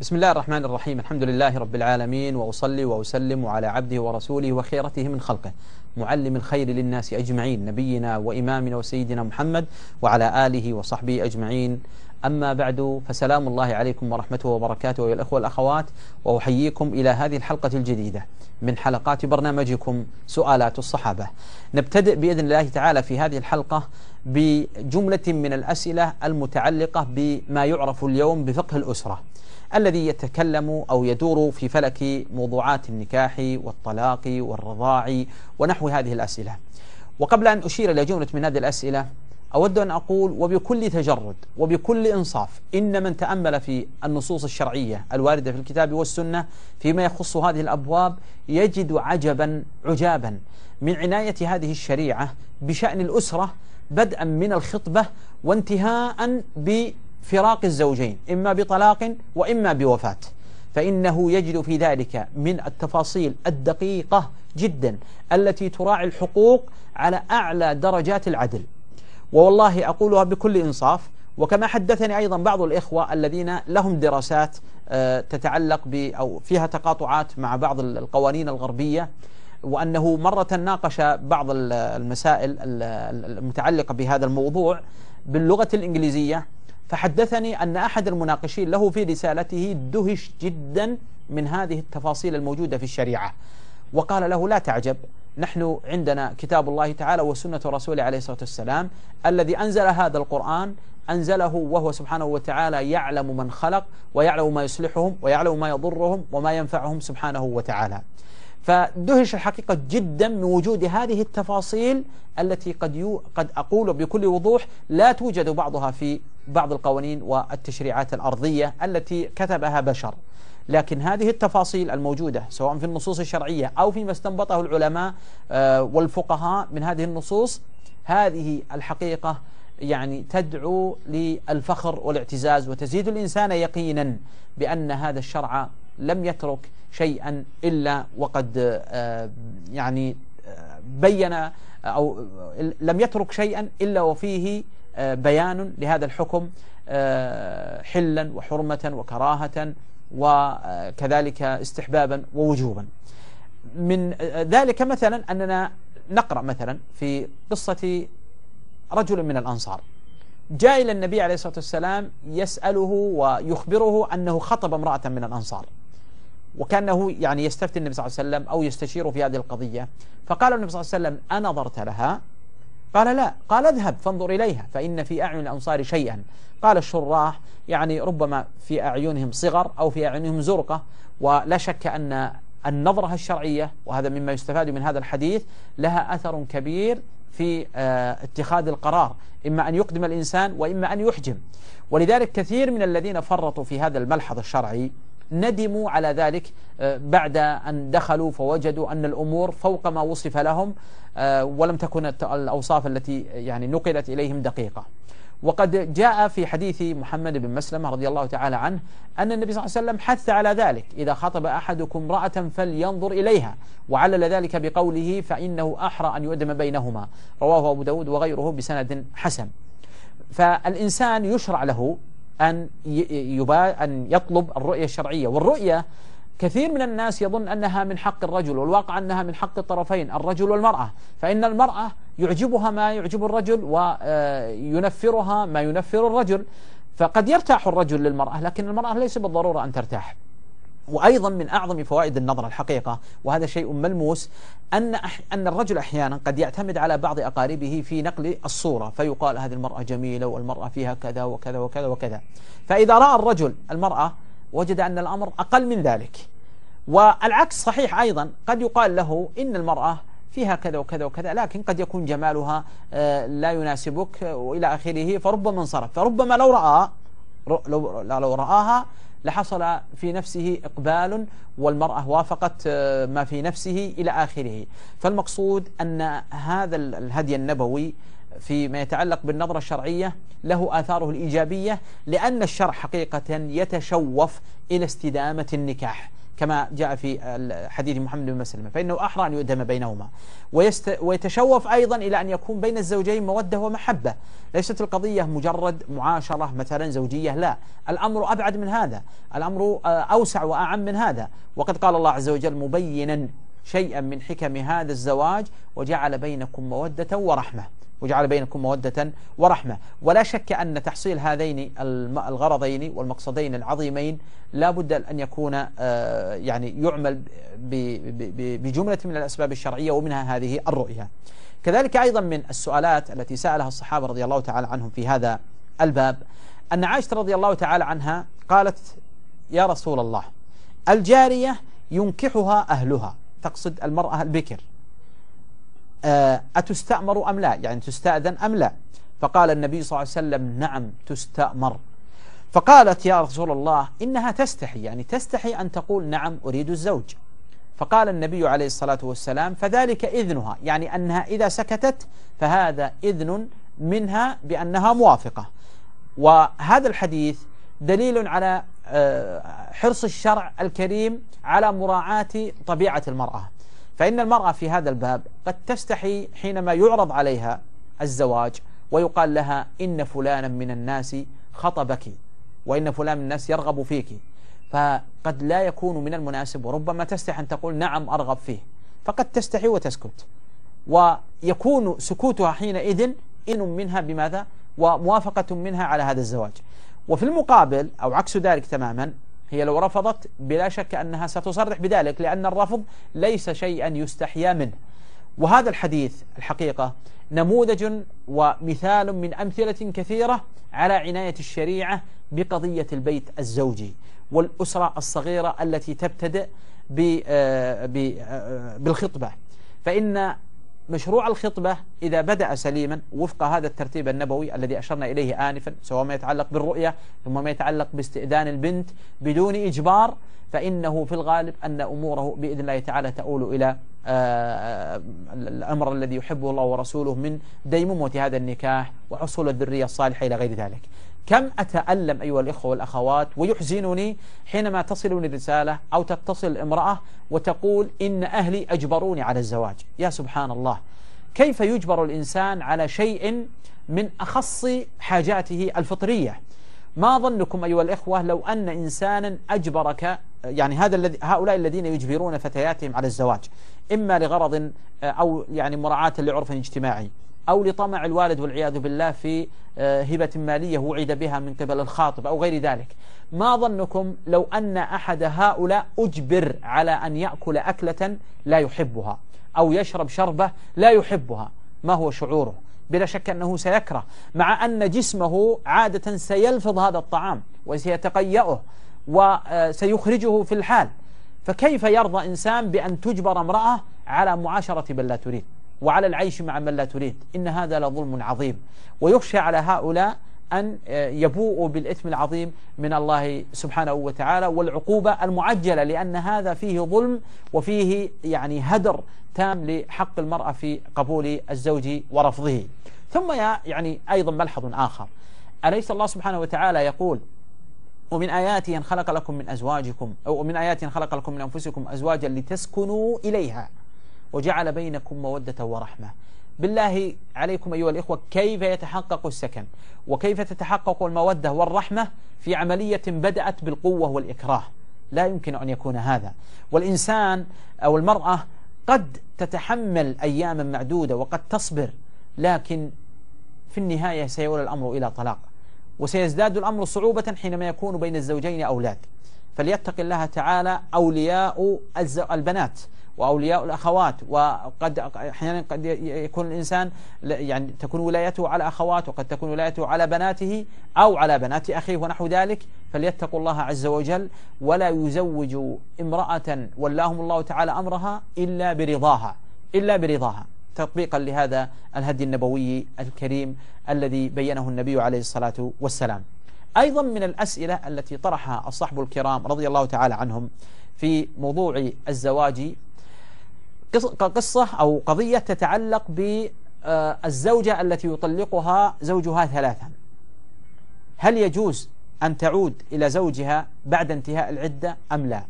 بسم الله الرحمن الرحيم الحمد لله رب العالمين وأصلي وأسلم على عبده ورسوله وخيرته من خلقه معلم الخير للناس أجمعين نبينا وإمامنا وسيدنا محمد وعلى آله وصحبه أجمعين أما بعد فسلام الله عليكم ورحمته وبركاته أيها الأخوة والأخوات وأحييكم إلى هذه الحلقة الجديدة من حلقات برنامجكم سؤالات الصحابة. نبتدئ بإذن الله تعالى في هذه الحلقة بجملة من الأسئلة المتعلقة بما يعرف اليوم بفقه الأسرة الذي يتكلم أو يدور في فلك موضوعات النكاح والطلاق والرضاع ونحو هذه الأسئلة. وقبل أن أشير إلى جملة من هذه الأسئلة أود أن أقول وبكل تجرد وبكل إنصاف إن من تأمل في النصوص الشرعية الواردة في الكتاب والسنة فيما يخص هذه الأبواب يجد عجبا عجابا من عناية هذه الشريعة بشأن الأسرة بدءا من الخطبة وانتهاء بفراق الزوجين إما بطلاق وإما بوفاة فإنه يجد في ذلك من التفاصيل الدقيقة جدا التي تراعي الحقوق على أعلى درجات العدل والله أقولها بكل إنصاف. وكما حدثني أيضا بعض الإخوة الذين لهم دراسات تتعلق ب أو فيها تقاطعات مع بعض القوانين الغربية. وأنه مرة ناقش بعض المسائل المتعلقة بهذا الموضوع باللغة الإنجليزية. فحدثني أن أحد المناقشين له في رسالته دهش جدا من هذه التفاصيل الموجودة في الشريعة. وقال له لا تعجب نحن عندنا كتاب الله تعالى وسنة رسوله عليه الصلاة والسلام الذي أنزل هذا القرآن أنزله وهو سبحانه وتعالى يعلم من خلق ويعلم ما يصلحهم ويعلم ما يضرهم وما ينفعهم سبحانه وتعالى. فدهش الحقيقة جدا من وجود هذه التفاصيل التي قد يو قد أقول بكل وضوح لا توجد بعضها في بعض القوانين والتشريعات الأرضية التي كتبها بشر. لكن هذه التفاصيل الموجودة سواء في النصوص الشرعية أو فيما استنبطه العلماء والفقهاء من هذه النصوص هذه الحقيقة يعني تدعو للفخر والاعتزاز وتزيد الإنسان يقينا بأن هذا الشرع لم يترك شيئا إلا وقد يعني بين أو لم يترك شيئا إلا وفيه بيان لهذا الحكم حلا وحرمة وكراهة وكذلك استحبابا ووجوبا. من ذلك مثلا أننا نقرأ مثلا في قصة رجل من الأنصار. جاء إلى النبي عليه الصلاة والسلام يسأله ويخبره أنه خطب امرأة من الأنصار وكأنه يعني يستفتي النبي صلى الله عليه وسلم أو يستشير في هذه القضية. فقال النبي صلى الله عليه وسلم أنظرت لها قال لا قال اذهب فانظر إليها فإن في أعين الأنصار شيئا. قال الشراح يعني ربما في أعينهم صغر أو في أعينهم زرقة ولا شك أن النظرة الشرعية وهذا مما يستفاد من هذا الحديث لها أثر كبير في اتخاذ القرار إما أن يقدم الإنسان وإما أن يحجم. ولذلك كثير من الذين فرطوا في هذا الملحظ الشرعي ندموا على ذلك بعد أن دخلوا فوجدوا أن الأمور فوق ما وصف لهم ولم تكن الأوصاف التي يعني نقلت إليهم دقيقة. وقد جاء في حديث محمد بن مسلمة رضي الله تعالى عنه أن النبي صلى الله عليه وسلم حث على ذلك إذا خطب أحدكم امرأة فلينظر إليها وعلل ذلك بقوله فإنه أحرى أن يؤدم بينهما. رواه أبو داود وغيره بسند حسن. فالإنسان يشرع له أن يبا أن يطلب الرؤية الشرعية. والرؤية كثير من الناس يظن أنها من حق الرجل والواقع أنها من حق الطرفين الرجل والمرأة. فإن المرأة يعجبها ما يعجب الرجل وينفرها ما ينفر الرجل. فقد يرتاح الرجل للمرأة لكن المرأة ليس بالضرورة أن ترتاح. وأيضا من أعظم فوائد النظر الحقيقة وهذا شيء ملموس أن أن الرجل أحيانا قد يعتمد على بعض أقاربه في نقل الصورة فيقال هذه المرأة جميلة والمرأة فيها كذا وكذا وكذا وكذا. فإذا رأى الرجل المرأة وجد أن الأمر أقل من ذلك. والعكس صحيح أيضا قد يقال له إن المرأة فيها كذا وكذا وكذا لكن قد يكون جمالها لا يناسبك وإلى آخره فربما انصرف. فربما لو رأى لو, لو رآها لحصل في نفسه إقبال والمرأة وافقت آه، ما في نفسه إلى آخره. فالمقصود أن هذا الهدي النبوي فيما يتعلق بالنظرة الشرعية له آثاره الإيجابية لأن الشرع حقيقة يتشوف إلى استدامة النكاح. كما جاء في حديث محمد بن مسلمة فإنه أحرى أن يؤدم بينهما. ويست ويتشوف أيضا إلى أن يكون بين الزوجين مودة ومحبة. ليست القضية مجرد معاشرة مثلا زوجية لا. الأمر أبعد من هذا. الأمر آه، أوسع وأعم من هذا. وقد قال الله عز وجل مبينا شيئا من حكم هذا الزواج وجعل بينكم مودة ورحمة. وجعل بينكم مودة ورحمة. ولا شك أن تحصيل هذين الغرضين والمقصدين العظيمين لا بد أن يكون آه، يعني يعمل بجملة من الأسباب الشرعية ومنها هذه الرؤية. كذلك أيضا من السؤالات التي سألها الصحابة رضي الله تعالى عنهم في هذا الباب أن عائشة رضي الله تعالى عنها قالت يا رسول الله الجارية ينكحها أهلها. تقصد المرأة البكر. أتستأمر أم لا؟ يعني تستأذن أم لا؟ فقال النبي صلى الله عليه وسلم نعم تستأمر. فقالت يا رسول الله إنها تستحي يعني تستحي أن تقول نعم أريد الزوج. فقال النبي عليه الصلاة والسلام فذلك إذنها يعني أنها إذا سكتت فهذا إذن منها بأنها موافقة. وهذا الحديث دليل على آه، حرص الشرع الكريم على مراعاة طبيعة المرأة. فإن المرأة في هذا الباب قد تستحي حينما يعرض عليها الزواج ويقال لها إن فلانا من الناس خطبك وإن فلان من الناس يرغب فيك. فقد لا يكون من المناسب وربما تستحي أن تقول نعم أرغب فيه. فقد تستحي وتسكت. ويكون سكوتها حينئذ إن منها بماذا؟ وموافقة منها على هذا الزواج. وفي المقابل أو عكس ذلك تماما هي لو رفضت بلا شك أنها ستصرح بذلك لأن الرفض ليس شيئا يستحيا منه. وهذا الحديث الحقيقة نموذج ومثال من أمثلة كثيرة على عناية الشريعة بقضية البيت الزوجي والأسرة الصغيرة التي تبتدئ آه، آه، بالخطبة. فإن مشروع الخطبة إذا بدأ سليما وفق هذا الترتيب النبوي الذي أشرنا إليه آنفا سواء ما يتعلق بالرؤية ثم ما يتعلق باستئذان البنت بدون إجبار فإنه في الغالب أن أموره بإذن الله تعالى تؤول إلى آه، الأمر الذي يحبه الله ورسوله من ديمومة هذا النكاح وحصول الذرية الصالحة إلى غير ذلك. كم أتألم أيها الإخوة والأخوات ويحزنني حينما تصلني رسالة أو تتصل امرأة وتقول إن أهلي أجبروني على الزواج. يا سبحان الله. كيف يجبر الإنسان على شيء من أخص حاجاته الفطرية؟ ما ظنكم أيها الإخوة لو أن إنسانا أجبرك يعني هذا الذي هؤلاء الذين يجبرون فتياتهم على الزواج إما لغرض أو يعني مراعاة لعرف اجتماعي. أو لطمع الوالد والعياذ بالله في آه، هبة مالية وعد بها من قبل الخاطب أو غير ذلك. ما ظنكم لو أن أحد هؤلاء أجبر على أن يأكل أكلة لا يحبها أو يشرب شربة لا يحبها؟ ما هو شعوره؟ بلا شك أنه سيكره مع أن جسمه عادة سيلفظ هذا الطعام وسيتقيأه وسيخرجه في الحال. فكيف يرضى إنسان بأن تجبر امرأة على معاشرة بل لا تريد؟ وعلى العيش مع من لا تريد. إن هذا لظلم عظيم. ويخشى على هؤلاء أن يبوءوا بالإثم العظيم من الله سبحانه وتعالى والعقوبة المعجلة لأن هذا فيه ظلم وفيه يعني هدر تام لحق المرأة في قبول الزوج ورفضه. ثم يعني أيضا ملحظ آخر. أليس الله سبحانه وتعالى يقول ومن آياته أن خلق لكم من أزواجكم أو من آياته أن خلق لكم من أنفسكم أزواجا لتسكنوا إليها وجعل بينكم مودة ورحمة. بالله عليكم أيها الإخوة كيف يتحقق السكن؟ وكيف تتحقق المودة والرحمة؟ في عملية بدأت بالقوة والإكراه. لا يمكن أن يكون هذا. والإنسان أو المرأة قد تتحمل أياما معدودة وقد تصبر لكن في النهاية سيولى الأمر إلى طلاق. وسيزداد الأمر صعوبة حينما يكون بين الزوجين أولاد. فليتق الله تعالى أولياء البنات. وأولياء الأخوات وقد أحيانا قد يكون الإنسان يعني تكون ولايته على أخوات وقد تكون ولايته على بناته أو على بنات أخيه ونحو ذلك فليتقوا الله عز وجل ولا يزوج امرأة ولاهم الله تعالى أمرها إلا برضاها إلا برضاها. تطبيقا لهذا الهدي النبوي الكريم الذي بينه النبي عليه الصلاة والسلام. أيضا من الأسئلة التي طرحها الصحب الكرام رضي الله تعالى عنهم في موضوع الزواج قصة أو قضية تتعلق بالزوجة التي يطلقها زوجها ثلاثا. هل يجوز أن تعود إلى زوجها بعد انتهاء العدة أم لا؟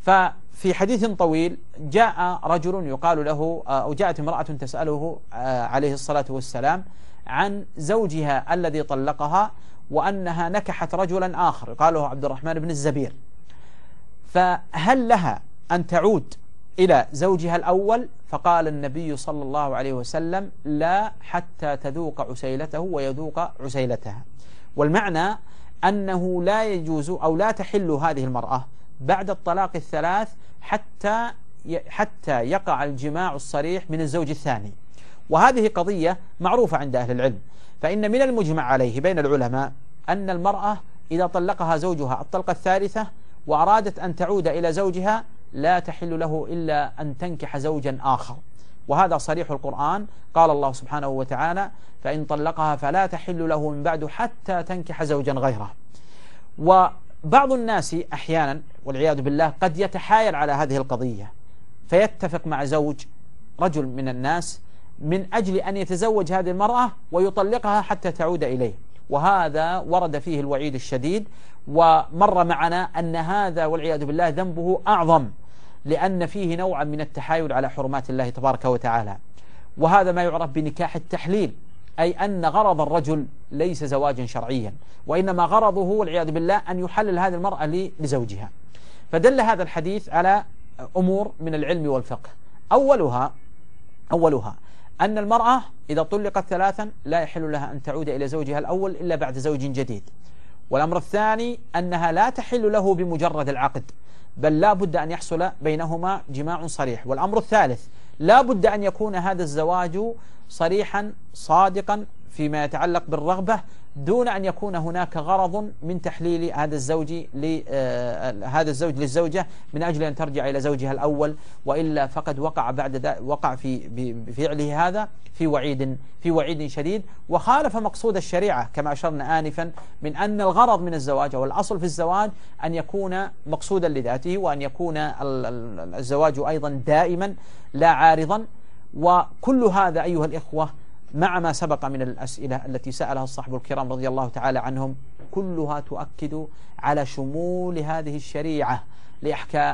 ففي حديث طويل جاء رجل يقال له أو جاءت امرأة تسأله عليه الصلاة والسلام عن زوجها الذي طلقها وأنها نكحت رجلا آخر. يقال له عبد الرحمن بن الزبير. فهل لها أن تعود إلى زوجها الأول فقال النبي صلى الله عليه وسلم لا حتى تذوق عسيلته ويذوق عسيلتها. والمعنى أنه لا يجوز أو لا تحل هذه المرأة بعد الطلاق الثلاث حتى حتى يقع الجماع الصريح من الزوج الثاني. وهذه قضية معروفة عند أهل العلم. فإن من المجمع عليه بين العلماء أن المرأة إذا طلقها زوجها الطلقة الثالثة وأرادت أن تعود إلى زوجها لا تحل له إلا أن تنكح زوجا آخر. وهذا صريح القرآن. قال الله سبحانه وتعالى فإن طلقها فلا تحل له من بعد حتى تنكح زوجا غيره وبعض الناس أحيانا والعياذ بالله قد يتحايل على هذه القضية فيتفق مع زوج رجل من الناس من أجل أن يتزوج هذه المرأة ويطلقها حتى تعود إليه. وهذا ورد فيه الوعيد الشديد. ومر معنا أن هذا والعياذ بالله ذنبه أعظم. لأن فيه نوعا من التحايل على حرمات الله تبارك وتعالى. وهذا ما يعرف بنكاح التحليل أي أن غرض الرجل ليس زواجا شرعيا وإنما غرضه والعياذ بالله أن يحلل هذه المرأة لزوجها. فدل هذا الحديث على أمور من العلم والفقه. أولها أولها أن المرأة إذا طلقت ثلاثا لا يحل لها أن تعود إلى زوجها الأول إلا بعد زوج جديد. والأمر الثاني أنها لا تحل له بمجرد العقد بل لا بد أن يحصل بينهما جماع صريح. والأمر الثالث لا بد أن يكون هذا الزواج صريحا صادقا فيما يتعلق بالرغبة دون أن يكون هناك غرض من تحليل هذا الزوج آه، هذا الزوج للزوجة من أجل أن ترجع إلى زوجها الأول وإلا فقد وقع بعد وقع في بفعله هذا في وعيد في وعيد شديد. وخالف مقصود الشريعة كما أشرنا آنفا من أن الغرض من الزواج أو الأصل في الزواج أن يكون مقصودا لذاته وأن يكون الزواج أيضا دائما لا عارضا. وكل هذا أيها الإخوة مع ما سبق من الأسئلة التي سألها الصحب الكرام رضي الله تعالى عنهم كلها تؤكد على شمول هذه الشريعة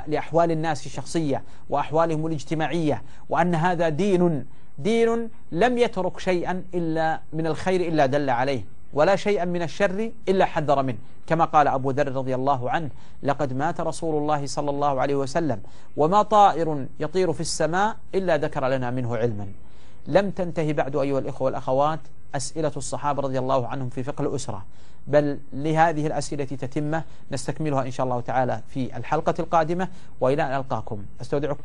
لأحوال الناس الشخصية وأحوالهم الاجتماعية وأن هذا دين دين لم يترك شيئا إلا من الخير إلا دل عليه ولا شيئا من الشر إلا حذر منه. كما قال أبو ذر رضي الله عنه لقد مات رسول الله صلى الله عليه وسلم وما طائر يطير في السماء إلا ذكر لنا منه علما. لم تنتهي بعد أيها الإخوة والأخوات أسئلة الصحابة رضي الله عنهم في فقه الأسرة. بل لهذه الأسئلة تتمة نستكملها إن شاء الله تعالى في الحلقة القادمة وإلى أن ألقاكم. أستودعكم.